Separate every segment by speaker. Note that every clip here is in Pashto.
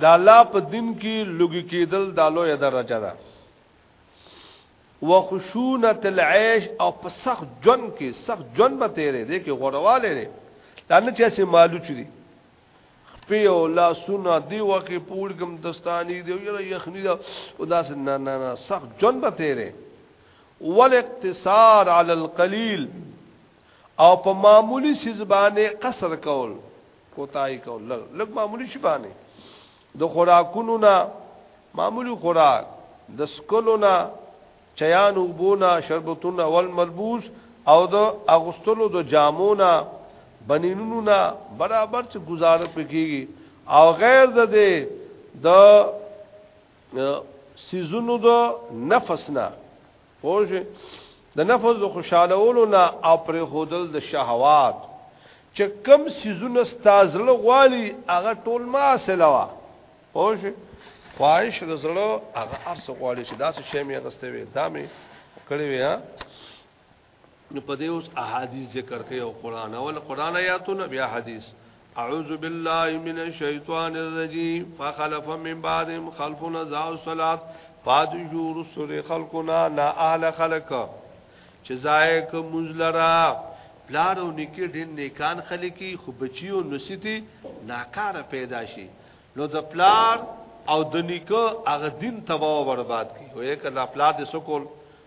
Speaker 1: د الله په دین کې لګی کېدل د لوی درجه ده وخشونه العيش او په سخت جون کې سخت جون به تیرې دې کې غورواله لري دا نه چې سي مالو چي په او لا سنا دی وکه پورګم دستانی دی یره یخنی دا او دا نه نه نه سخت جون به تیرې ول اقتصار علی القلیل او په معمولی سیز باندې قصر کول کوتای کو لګ لګ معمولی شی باندې د خوراکونو نه معمولی خوراک د سکلو نه چیان وبونه شربتونه ول ملبوس او د اغستلو د جامونه بنینونو نه برابر چې گزاره پکېږي او غیر د دې د سيزونو د نفس نه پوج د نفس د خوشالولو نه او پر خودل د شهوات چې کم سيزونه ستازله غوالي هغه ټول ما سلوا پوج خواهش رزړو هغه ارس غوالي چې داسې شی مې غستوي دا مې کړی وي نو په دې اوس احادیث ذکر کوي او قران اول قران آیاتونه بیا حدیث اعوذ بالله من الشیطان الرجیم فخلف من بعدهم خلف نزاع الصلاه پاد جور سر خلقنا نا اهل خلق چې زایک مزلرا پلار او نکی ډین نیکان خلکی خو بچیو نسیتی ناکار پیدا شي نو د پلار او د نیکه هغه دین تباہ او برباد کی وې کله پلار د سکول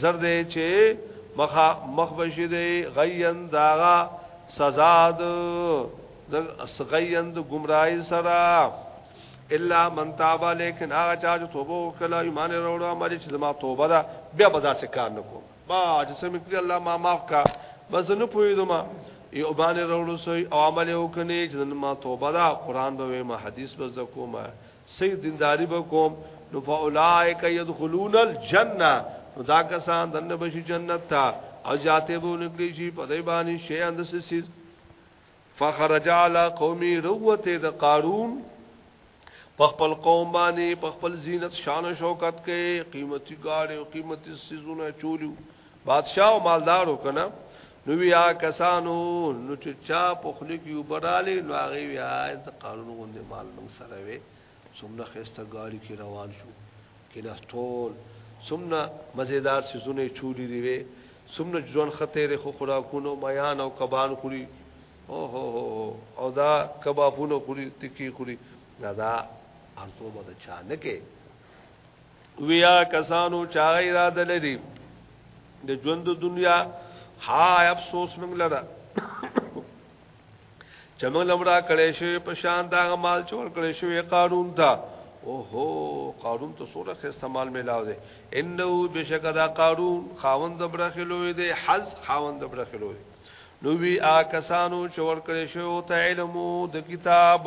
Speaker 1: زرد چې مخ مخ بشي دی غین داغا سزا د غین د گمراهی سره الا من تاب لیکن هغه چا چې توبه وکړه ایمان وروړ عمل چې ما توبه ده بیا به داسې کار نکوم با چې سم کړی الله ما معاف کا بس نه پویدم یو باندې وروړ سوی او عمل وکني چې ما توبه ده قران به ما حدیث به زکوما صحیح دینداری به کوم نو فاولائک يدخلون الجنه نو دا کسان دنه بشي جنت ته او جاته به نکلی شي په دای باندې شی اند سسیز فخرج علی قومي روته د قارون په خپل قوم باندې په خپل زینت شان او شوکت کې قیمتي گاډي او قیمتي سيزونه چولیو بادشاہ او مالدار وکنه نو بیا کسانو نو چې چا په خلی کې وبراله نو هغه بیا د قانون غوندې مال موږ سره وي څومره خسته ګاډي کې روان شو کې لاس ټول څومره مزیدار سيزونه چولې دی وي څومره ځوان خطر خو خوراکونو بیان او کبان خوري او هو هو او دا کبابونه خوري تکی خوري دا دا ارتو بده چا نه کې ویا کسانو چا اراده لري د ژوند دنیا ها افسوس موږ لره چې موږ لمرا کړې شوی په شان دا مال چور کړې شوی قارون ته اوهو قارون ته سوره خسته مال ملاو دي انه بشکره دا قارون خاوند برخلو دي حز خاوند برخلو دي نو وی آ کسانو چور کړې شو ته علم د کتاب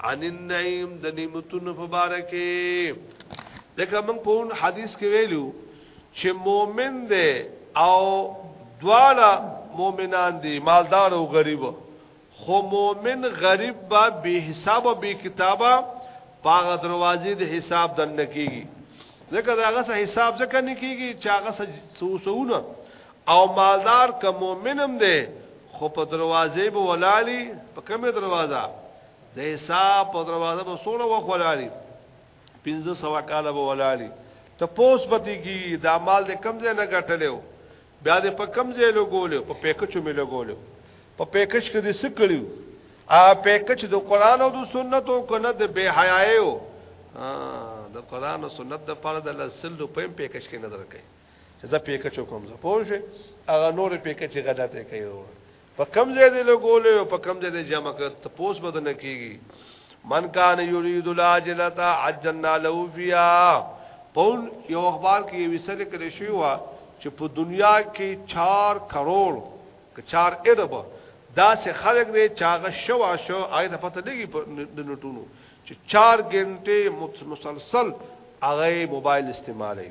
Speaker 1: عن النعیم د نعمتونو په باره کې لکه موږ په اون حدیث کې ویلو چې مؤمن دی او دواړه مؤمنان دي مالدار او غریب خو مؤمن غریب با به حساب او به کتابه پاغه دروازې د حساب دن کیږي ځکه داغه سه حساب ځکه نه کیږي چې هغه سوسونه او مالدار که مومن هم دی خو په دروازې به ولاړی په کومه دروازه د حساب په دروازه به سوره وخت ولاړی 1500 کال به ولاړی ته پوس پتی کی دا مال د کم ځای نه ګټلو بیا د په کم ځای لګولو په پیکچو می لګولو په پیکچ کې د سکړیو ا پیکچ د قران او د سنتو کنه د بے حیايو د قران او سنت د پاره د لسل په پیکچ کې نظر کوي چې زه پیکه چوکم زه پوه شئ هغه نور پیکه چې غلطه کوي وروره په کم ځای دی لګولې او په کم ځای دی جمع کړ ته پوس بدن کیږي من کان یرید الاجلتا عجلنا له فیا پون یو اخبار کې وسل کړی شو وا چې په دنیا کې 4 کروڑ که 4 ارب دا سه خلق دی چاغه شو شو آی ته پته لګي د نټونو چې 4 غنټه مسلسل هغه موبایل استعمالوي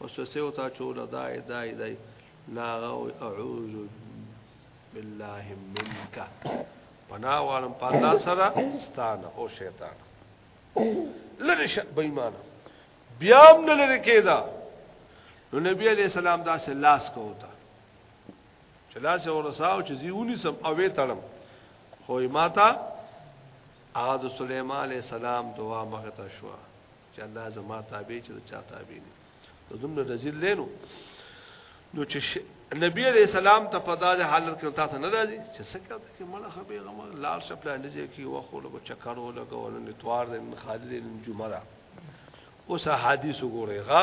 Speaker 1: وسوسه او تا چول دای دای دای لا غو اعوذ بالله منک پنا والم په الله سره ستانه او شیطان لری ش بېمان بیا هم نه لری کېدا نو نبی علیہ السلام دا سه لاس کوتا چې لاس ورساو چې زیونی سم اوې تړم خو ماتا هغه د سليمان عليه السلام دعا مغه ته شو چې الله زما تابع چې چا تابع دي نو دومره رزیل دی نو نو چې نبی عليه السلام ته په داسې حالت کې تاسو نه راځي چې څه کوي چې مړه خبي غم لار شپل نه ځي کې وخول به چکرو لګول نه توار د خالد جمعه اوس حدیث وګورئ غا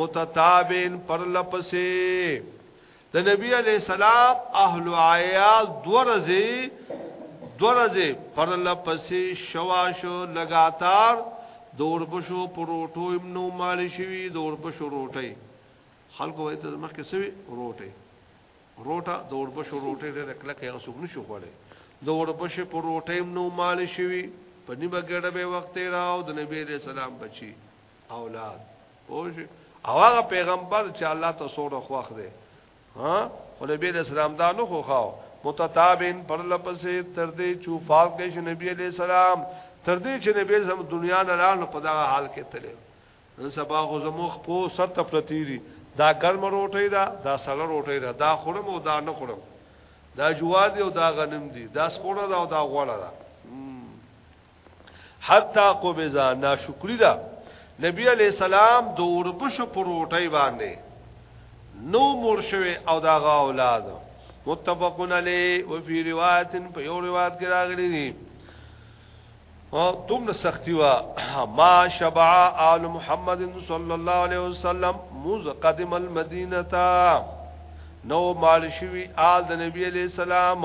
Speaker 1: متتابعين پر لپسې د نبی علی السلام اهل عیال دورزه دورزه پر لپسې شوا شو لګاتار دور بشو پروټو امنو مال شوی دور بشو روټي خلکو وایي ته مخکې سوي روټي روټا دور بشو روټي ډېر کله کې اوسوب نشو خوړې دور بشو پروټي امنو مال شوی په نیمه ګډه به وخت راو د نبی علی السلام بچي اولاد پوه شئ او هغه پیغمبر چې الله ته سوره خوښ دی ها خو نبی علیہ السلام دا نو خو خاو متتابین پر لپسې تر دې چې فاق کې شي نبی علیہ السلام تر دې چې نبی زم دنیا نه لاړ په دا حال کې تللی نن سبا خو زموږ په سر ته پرتیری دا ګرم روټي دا دا سړه روټي دا دا خورم او دا نه خورم دا جواد او دا غنم دي دا سکوړه دا او دا غوړه دا حتا قبضا ناشکری دا نبی علی السلام د اوربش پروټي باندې نو مور شوی او دا غا اولاد متفقن علی و فی روایت په یو روایت کې راغلی دی او دومره سختی وا ما شبع آل محمد صلی الله علیه وسلم موز قدم المدینه نو مال شوی آل د نبی علی السلام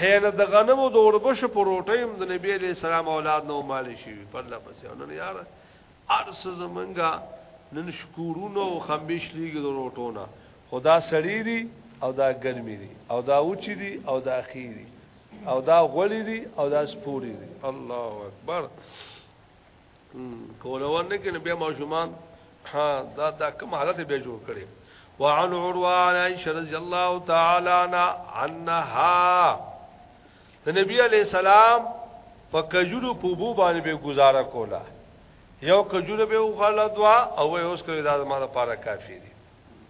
Speaker 1: هله د غنمو د اوربشو په روټۍ هم د نبی علی السلام اولاد نو مال شي په الله پسې نن یار ارس زمنګا نن شکورونو او خمبش لیګ د روټونه خدا سړی دی او دا ګرمي دی او دا اوچ دی او دا خیری او دا غوړی دی او دا سپوری دی الله اکبر کولور نه کینې بیا ماشومان ها دا دا کوم حالت به جوړ کړي وعن عروه عن عائشه رضی الله تعالی عنها د نبی علی السلام په کجورو په بو باندې به گزاره کوله یو کجوره به وغړل دوا او اوس کوي دا زموږ لپاره کافی دي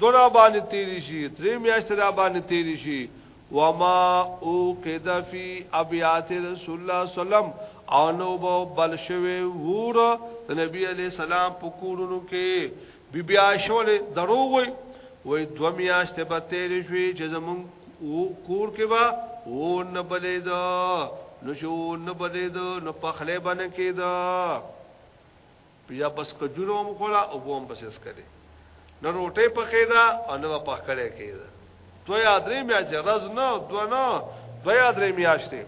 Speaker 1: دو را باندې تیری شي درې میاشتې را باندې تیری شي وما او قد فی ابیات رسول الله سلام او نو بو بل شوی ور د نبی علی السلام په کورونو کې بی بی عائشہ درو وي وې دو میاشتې به تیری شي چې زمون کور کې با و نه بلې دا نو شو نه بلې دا نو پخله باندې کې دا بیا بس کجورو هم خوړه او بو هم بس اسکلې نه روټه پخې دا او نه په کړه کې دا دوی ادرې میا چې راز نه دوه نه دوی ادرې میاشتې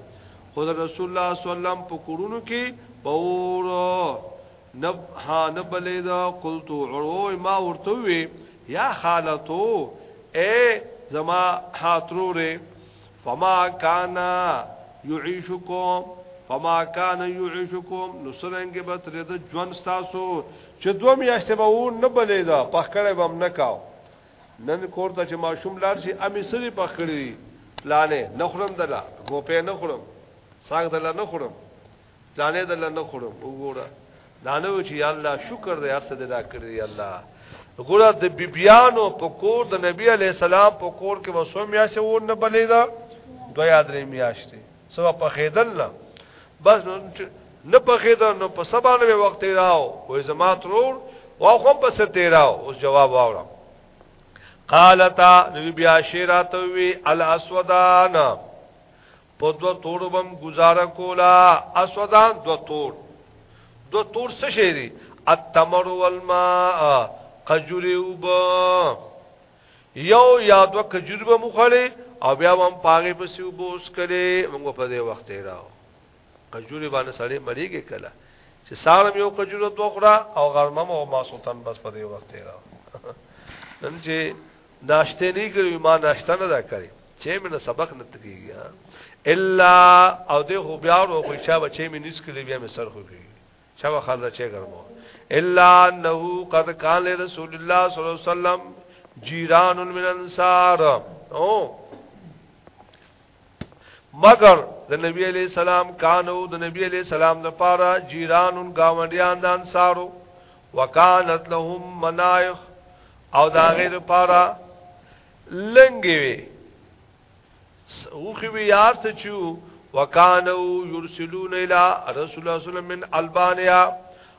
Speaker 1: خو رسول الله صلی الله علیه وسلم په کورونو کې پور نب ها نبلې دا قلت عروه ما ورته وی یا خالتو اے زما حاتروره فما کان یعيشکم فما کان یعيشکم نو سرنګ به تر د ژوند تاسو چې دوه میاشتې به و نه بلې دا پخکړې بم نه کاو نن کور ته چې ماشوم لار شي امي سری پخکړې لانه نه خورم دلا ګوپې نه خورم ساګ دلا نه خورم دانه دل نه خورم وګوره دانه و چې الله شکر دې هر څه دې را کړی الله وګوره د بیبیانو په کور د نبی علی السلام په کور کې وسو میا چې ور نه بلې دا دوه یاد لري میاشتې سو په خیدل نه بس نه په خیدل نو په سبا نه وخت راو وې زما ترور او خو په ست راو اوس جواب واورم قالتا نبی بیا شیراتوی الاسودان په دو تور بم گزاره کولا اسودان دو تور دو تور څه شي دي التمر والماء قجوري وب یو یا دو کجور به مخړي او بیا هم پاغه په سیو بوس کړي موږ په دې وخت راو کجوري باندې سړې مړیږي کله چې سالم یو کجور دوه خورا او غرمه او ماسوتن بس په دې وخت راو نن چې ناشته نه کړی ما ناشته نه دا کړی چې مې سبق نه تکیږي الا او دې خو بیا ورو خو چا بچې مې نس کړی بیا مې سر خو کړی چا وخاله چې ګرمو الا انه قد قال رسول الله صلی الله علیه وسلم جیران من انصار او مگر د نبی علی السلام کانو د نبی علی السلام د پاره جیرانون گاونډیان د انصارو وکانت لهم منایخ او دا غیر پاره لنګي وي اوخي وی یار ته چو وکانو یرسلون الی رسول الله صلی الله علیه وسلم من البانیا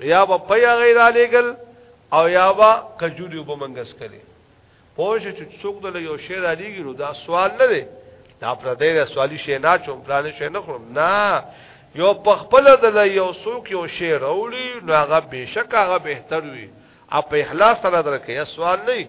Speaker 1: یا به پیا غیر علیګل او یا به کجوري وبمنګس کړي پوه شو چې څوک د یو شی را لېږي نو دا سوال نه دی دا پر دې را سوالي شي نه چوم پلان شي نه خورم نه یو په خپل د یو څوک یو شی راوړي نو هغه بهشکه هغه بهتر وي اپ اخلاص سره درکې سوال نه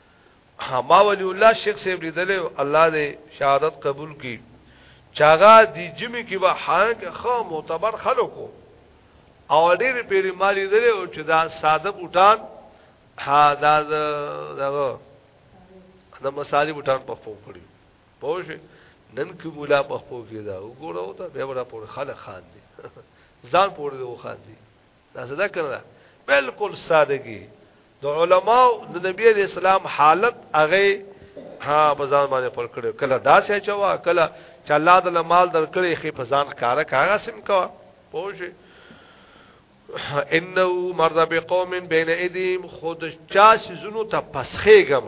Speaker 1: ما ولی الله شیخ صاحب لیدل الله دې شهادت قبول کړي چاغه دی جمی کې به حق خو معتبر خلکو او ډېر پیری مالی دل او چې دا ساده بوټان ها دا دغه د مصالح بوټان په خپل کړی پوه شئ نن کې مولا په خپل کې دا وګورو ته به ولا پور خلک خان دي ځان پور دی خان دي دا څه ده کنه بالکل سادهګي د علماو د نبی علیہ السلام حالت هغه ها بزان باندې پر کړو کله دا څه چوا کله چې الله د مال درکړي خې بزان کار کاغه سم کا پوه انه مرض بقوم بین ایدیم خود چا سيزونو ته پسخېګم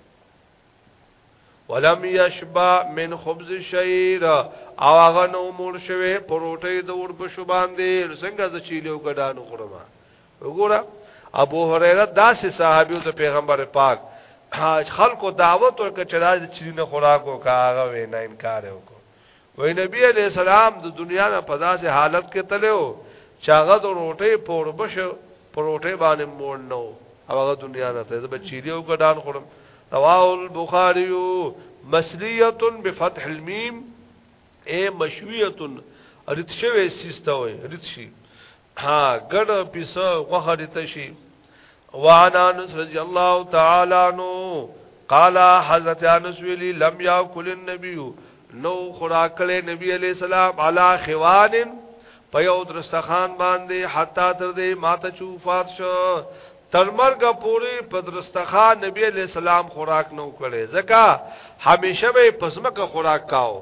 Speaker 1: ولم یشبع من خبز شعیر او هغه نو مور شوی پروټې د اور په شو باندې څنګه ز چیلو ګډانو خورم وګوره ابو هريره داسې صحابي او پیغمبر پاک خلکو دعوت ورکړ چې راځي چیلینه خوراک وکاغه وینا انکار وکړ وای نبی علی السلام د دنیا نه په داسې حالت کې تلو چې هغه د روټې پور بشه پروټې باندې مور نو او هغه دنیا نه ته بچیلی او ګډان خورم رواه البخاری مسلیه بفتح المیم اے مشویه رتشوی سیسته وای رتشی ها ګډ پیسه غوخه دي تشي وعن انس رضی الله تعالی عنہ قال حضرت انس ویلی لم یاکل النبی نو خوراکل نبی علیہ السلام علی خوان په یو درستخان باندې حتا تر دې ماته چوفات شو تر مرګ پوری په درستخان نبی علیہ السلام خوراک نو کړي ځکه همیشه به پسمکه خوراک کاو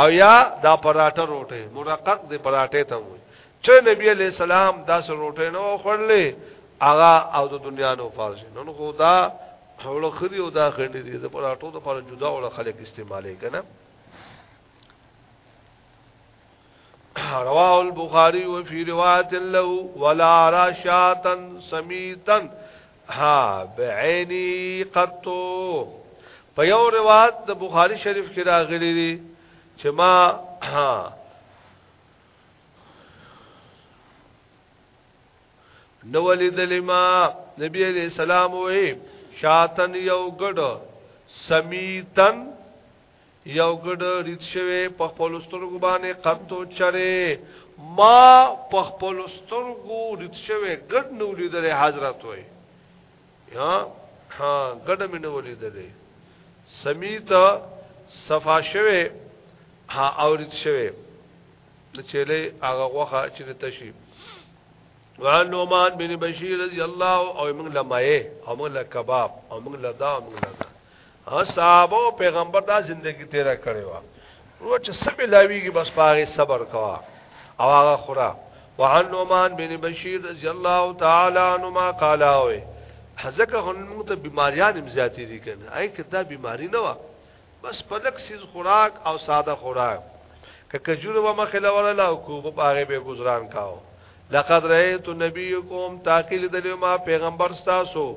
Speaker 1: او یا دا پراټه روټه مرقق دی پراټه ته وي چې نبی علی السلام دا سر روټه نو خړلې اغا او د دنیا نو فارج نن خو دا حول خري او دا خنډې دي د پراټو د پر جدا او خلک استعمالې کنه رواه البخاری و فی روایت له ولا راشاتن سمیتن ها بعینی قطو په یو روایت د بخاری شریف کې راغلی دی چې ما ها نو ولیدل ما نبی علیہ السلام وې شاتن یو ګډ سمیتن یو ګډ رید شوی په خپل سترګو باندې قطو چره ما په خپل سترګو رید شوی ګډ نو لیدل حضرت وای یا ها ګډ مې نو لیدل سمیت صفا شوی ها او رید شوی د چيلې هغه غوخه چې تشي وان نومان بن بشیر رضی الله او موږ لمایه او موږ کباب او موږ لدا او موږ لدا صحابه پیغمبر دا زندگی تیرا کړی و نو چې سب لاویږي بس پاره صبر کوا او هغه خورا وعن نعمان بن بشیر رضی الله تعالی عنهما قال اوه حزکه هنمو ته بیماریان هم زیاتې دي کنه اي کدا بیماری نه و بس پلک سیز خوراک او ساده خوراک که کجور و مخله ولا او کو په هغه به گزاران کاو لقد رأيت نبيكم تاقيل دلیو ما پیغمبر تاسو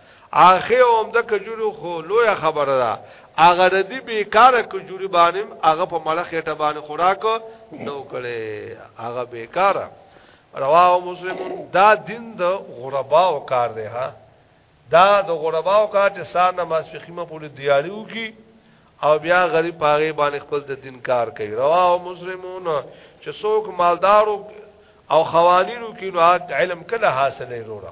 Speaker 1: اخه هم د کجورو خو لوی خبره ده هغه د دې بیکاره کجوري باندې هغه په مړه خېټه باندې خوراک نو کړي هغه بیکاره رواه مسلمون دا دین د غربا او کار دی ها دا د غربا او کار چې سار نماز په خیمه پورې دیاریو کی او بیا غریب پاغه باندې خپل د دین کار کوي رواه مسلمون چې څوک مالدارو او خوانینو کې نو علم کله حاصلې وروړه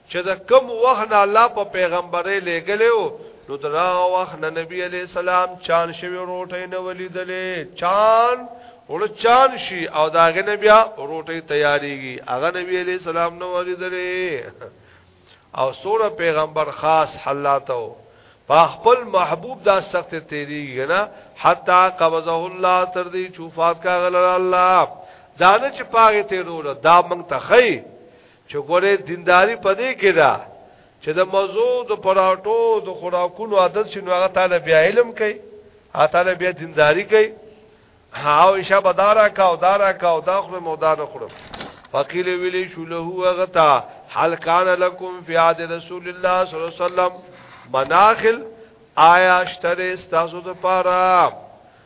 Speaker 1: چې د کوم وخت نه الله په پیغمبري لګلو نو دا وخت نه نبی علی السلام چان شوی روټه نه ولیدلې چان ول چان شي او داغه نه بیا روټي تیاریږي هغه نبی عليه السلام نو ورېدلې او سوره پیغمبر خاص حلاتو په خپل محبوب دا سخت تیریږي نه حتا قبضه الله تر دې چوفات کا غل الله دانه چې پاغه تیرول دا مونږ ته خی چې ګوره دینداری پدې کې ده چې د مزو د پراټو د خوراکونو عادت شنو هغه تعالی بیا علم کوي هغه تعالی بیا دینداری کوي هاو ایشا بدارا کا او دارا کا او داخل مودا نخره فقیل ویلی شله وغتا حل کان لکم فی عهد رسول الله صلی الله علیه وسلم مناخل آیا اشتر استاسو ته پاره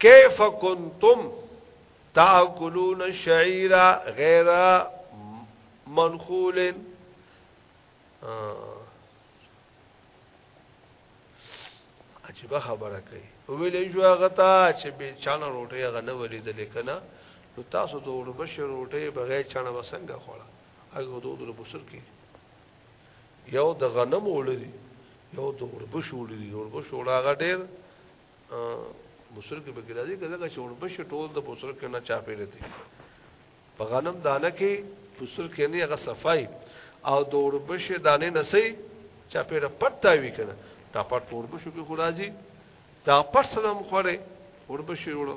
Speaker 1: کیف کنتم تاکلون الشعیر غیر منخول عجیب خبره کوي ویلې شو هغه ته چې به چانه روټي هغه نه ولې دلې کنه نو تاسو ته وربشه روټي بغیر چانه وسنګه خوړه هغه دوه د بوسر کې یو د غنم ولري یو د وربش ولري وربش وړاغه ډېر بوسر کې به ګرځي کله چې اوربش ټول د بوسر کې نه چا پیری دي په غنم دانه کې بوسر کې نه هغه صفای او د اوربش دانه نسي چا پیره پټا وی کنه دا پټ اوربش کې خو راځي دا پټ سلام خوره اوربش وړو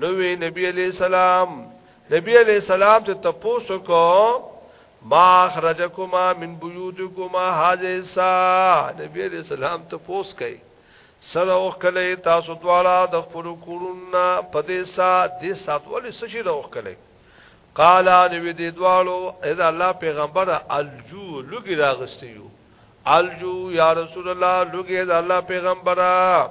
Speaker 1: نو وی نبی علیہ السلام نبی علیہ السلام ته تپوس کو ما اخرجکما من بیوتکما هذه سا نبی علیہ السلام ته پوس کئ سره او کله تاسو دواړه د خپل کورونه په دې سا دې سات ولې سشي راو کله قال نبی دې دواړو اذا الله پیغمبر الجو لګی راغستیو الجو یا رسول الله لګی دا الله پیغمبره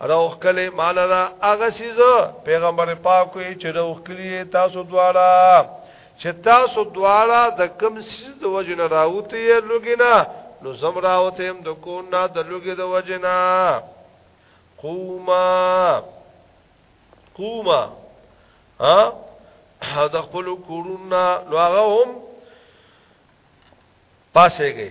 Speaker 1: روخ کلی مانا دا اغا سیز پیغمبر پاکوی چه روخ کلی تاسو دوارا چه تاسو دوارا دا کم سیز دا وجن راوتی یا لگی نا نو زم راوتی هم دا کون نا دا لگی دا وجن قوما قوما ها دا خپلو کورون نا نو اغا هم پاسه گئی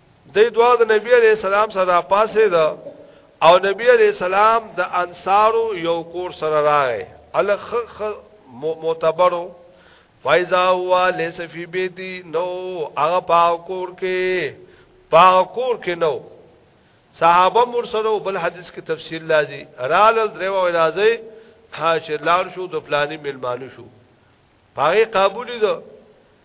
Speaker 1: د دعا د نبی عليه السلام سره پاسه ده او نبی عليه السلام د انصارو یو کور سره راغی الخ معتبرو فایزا هوا لیس فی بیتی نو هغه پاو کور کې پاو کور کې نو صحابه مر سره بل حدیث کې تفصیل لازی رال درو راځي حاشر لار شو د فلانی ملمانو شو پاره قبول دي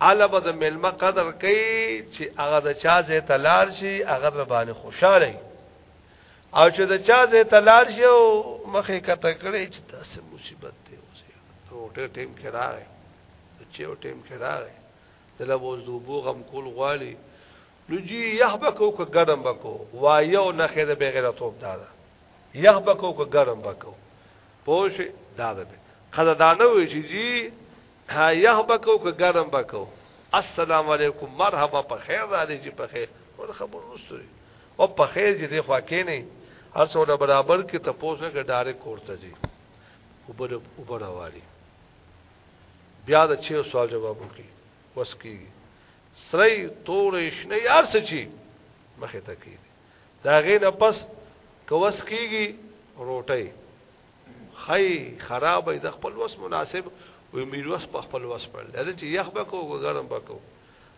Speaker 1: اله به د ملما قدر کوي چې هغه د چا زه تلار شي هغه به باندې خوشاله او چې د چا زه تلار شي او مخې کته کړي چې تاسو مصیبت دی اوسه روټه ټیم کې راغی چې او ټیم کې راغی دله وز دوبو غم کول غواړي لږی يحبکو که ګرم بکو وایو نه خیر به غیرتوب دادا يحبکو که ګرم بکو پوش دادا به قدردانه وي چې ها یخ به کو که ګرم به کو السلام علیکم مرحبا په خیر راځي چې په خیر ول خبر رسوي او په خیر چې دی خوا کې نه هر څوره برابر کې ته پوسه کې ډایرک کوړته دي وبر وبر واري بیا د چیو سوال جواب وکي وس کی سری تور شنه یار سچي مخه تکي دا غي نه پس کوس کیږي روټي خی خراب د خپل وس مناسب وي میروس په خپل وس پر لري چې یخ بکو وګرم بکو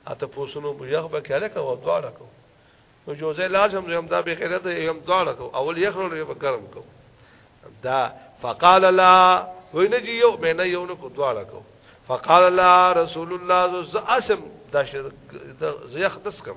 Speaker 1: اته پوسونو یخ بکې الکه و دواړه کو نو جوزه لاج هم هم دا به خیرت هم دواړه کو اول یخ نو به ګرم کو دا فقال لا وینه جی یو مینه یو نو کو دواړه کو فقال لا رسول الله ز اسم دا ز یخ دسکم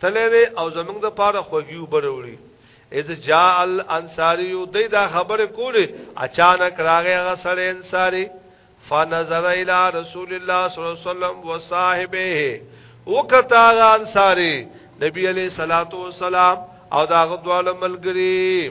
Speaker 1: تللی دی او زمونږ د پاره خوږی وبروړي اذ جاء الانصاری دی دا خبره کوله اچانک راغی هغه سره انصاری فنظر الى رسول الله صلی الله علیه وسلم وصاحبه وکتا انصاری نبی علیہ الصلوۃ والسلام او دا غدوال ملګری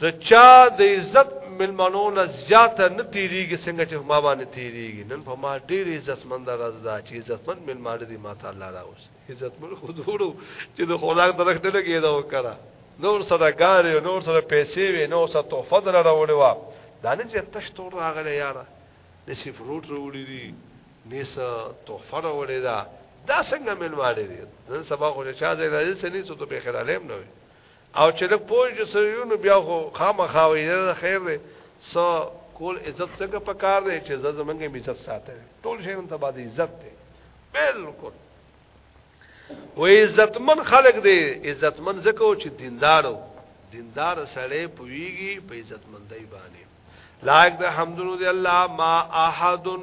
Speaker 1: د چا د عزت ملمنو نه زیاته نه تیریږي څنګه چې ما باندې تیریږي نن په ما ډیر عزت مند راز دا چې عزت مند ملمانه دي ما تعالی راوس عزت مند حضور چې د خوراک درک نه لګي دا وکړه نور سره ګاري نور سره پیسې وي نور سره تحفه در راوړي وا دا نه چې تش تور راغلی یاره د سی فروټ راوړي دي نیس تحفه راوړي دا دا څنګه ملمانه دي نن سبا خو چې چا دې راځي سني څه ته به خیر علم نه وي او چې لږ پوه شو څه یو نو بیا خو خامخا وایي یاره خیر دی څه کول عزت څنګه پکار دی چې زه زمونږ هم عزت ساته ټول شی نن تبا دی عزت دی بالکل و عزتمن خلق دی عزتمن زکو چې دیندارو دیندار سړی پویږي په عزتمندۍ باندې لایق د حمدونو دی الله ما احدن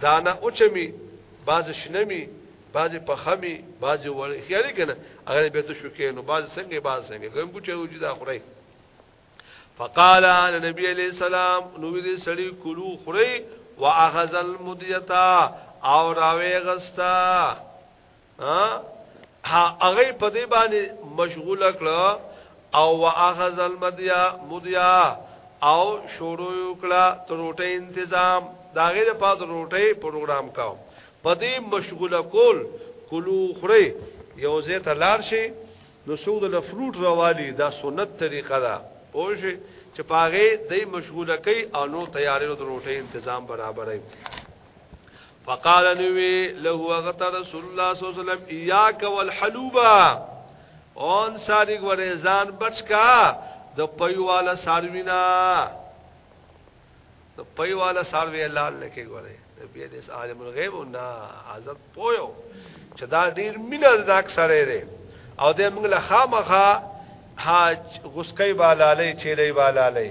Speaker 1: دانه اوچمی باز شنمی باز پخمی باز وړ خیالي کنه هغه به ته شو کینو باز څنګه باز څنګه ګم کو چو جدا خړی فقال النبي عليه السلام نو دې سړی کلو خړی واخذ المدیتا او راوی غستا ها هغه په دې باندې مشغول کړه او واخذ المدیا مدیا او شروع وکړه تروټه تنظیم دا غیر پات روټه پروګرام کاو په دې مشغول کول کلو خره یو زه ته لار شي نو سود له فروټ روالي دا سنت طریقه ده پوه شي چې پاغه دې مشغول کوي او نو تیارې د روټه تنظیم برابرې فقال نوی له وغت رسول الله صلی الله علیه وسلم ایاک والحلوبا اون ساری غره ځان بچکا د پيواله ساروینا د پيواله ساروی لال لکه غره بیا د عالم الغیب نه حاضر پویو چې دا ډیر مینه د اکثر دی او د موږ له خامخه حاج غسکې بالالې چیرې بالالې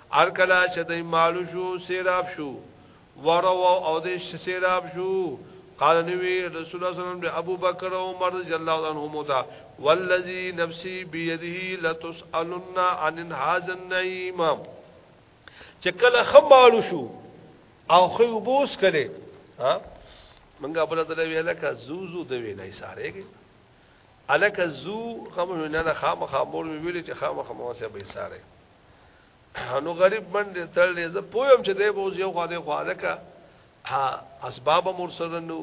Speaker 1: ار کلا چې د مالو شو سیراب شو ورو او د سیراب شو قال نبی رسول الله صلی الله علیه وسلم ابو بکر او عمر رضی الله عنهما دا والذي نفسي بيده لتسالن عن هذا النعيم چې کله خمالو شو او خو وبوس کړي ها منګه بل دل ویل کا زوزو د ویلای ساره کې الک زو خمو نه خامخ مور ویل چې خامخ مو سه به ساره نو غریب منډه تړلې زه پویم چې دی بوز یو خو دی خو الکه ها اسباب مور سره نو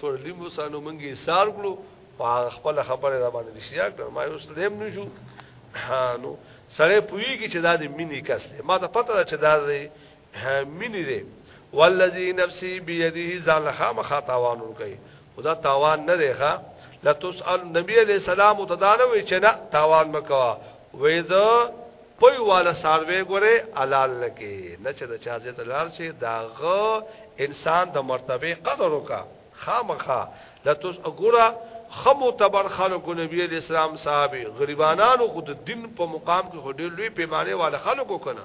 Speaker 1: سورلی مو سانو منګي سار کړو په خپل خبره را باندې شیا کړ ما یو سلیم نشو نو سره پویږي چې دا د مینې کس دی ما ته پته ده چې دا دی مینی دی والذی نفسی بیده ځان خام خطاوان کوي خدا تاوان نه دی ښا لتسال نبی علیہ السلام متدانه وی چې نه تاوان مکوا وې دا پوی والا ساروی ګوره حلال لکه نه چې د چا زیت لار شي داغه انسان د مرتبه قدر وکا خامخا لتس اګورا خمو تبر خلکو نبی علیہ السلام صاحب غریبانانو خود دین په مقام کې هډې لوی پیمانه والا خلکو کنه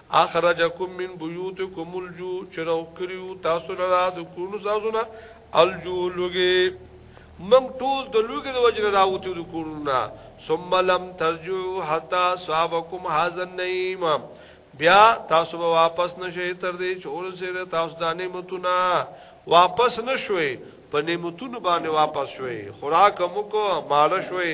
Speaker 1: اخرجکم من بیوتکم الجو چرو کریو تاسو لرا د کونو تاسو نه الجو لوګي من ټول د لوګي د وجه راوته د کونو نه ثم لم ترجو حتا صابکم هاذا النعیم بیا تاسو به واپس نشئ تر دې چې ورسره تاسو د نعمتونه واپس نشوي په نعمتونو باندې واپس شوي خوراک مو کو مال شوي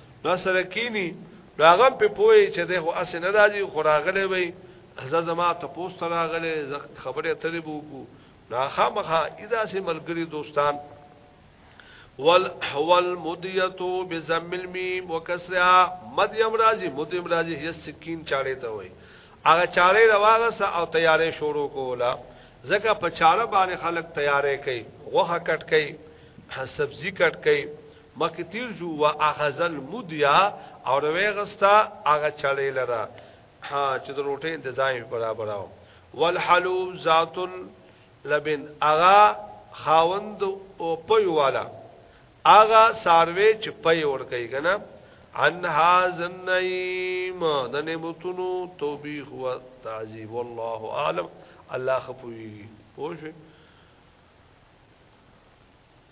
Speaker 1: نو سره کینی نو هغه په پوهه چې ده هو اس نه راځي خو راغلی وي زه زما ته پوسټ راغلی زه خبره ترې بوکو نو خامخا ادا سي ملګری دوستان ول حول مدیتو بزم المیم وکسرا مدیم راځي مدیم راځي هي سکین چاړې ته وي هغه چاړې رواغسه او تیارې شروع کوله زکه په چاړه باندې خلک تیارې کوي غوخه کټ کوي سبزی کټ کوي مکه تیر جو وا اخذل مدیا او روي غستا هغه چړې لره ها چې د روټې انتظام برابر او والحلو ذات لبن اغا خاوند او پي والا اغا ساروي چې پي ور کوي کنه عن هاذ النعيم د نعمتونو توبیخ او تعذيب والله اعلم الله خپوي پوه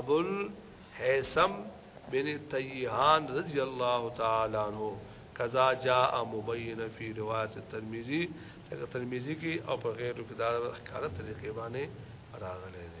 Speaker 1: ابو الحیثم بن تیهان رضی الله تعالی عنہ کذا جاء مبین فی روایت ترمذی څنګه ترمذی کی او په غیر کې دا ښکاره طریقې باندې راغلی دی